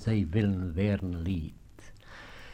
zij willen werden lief.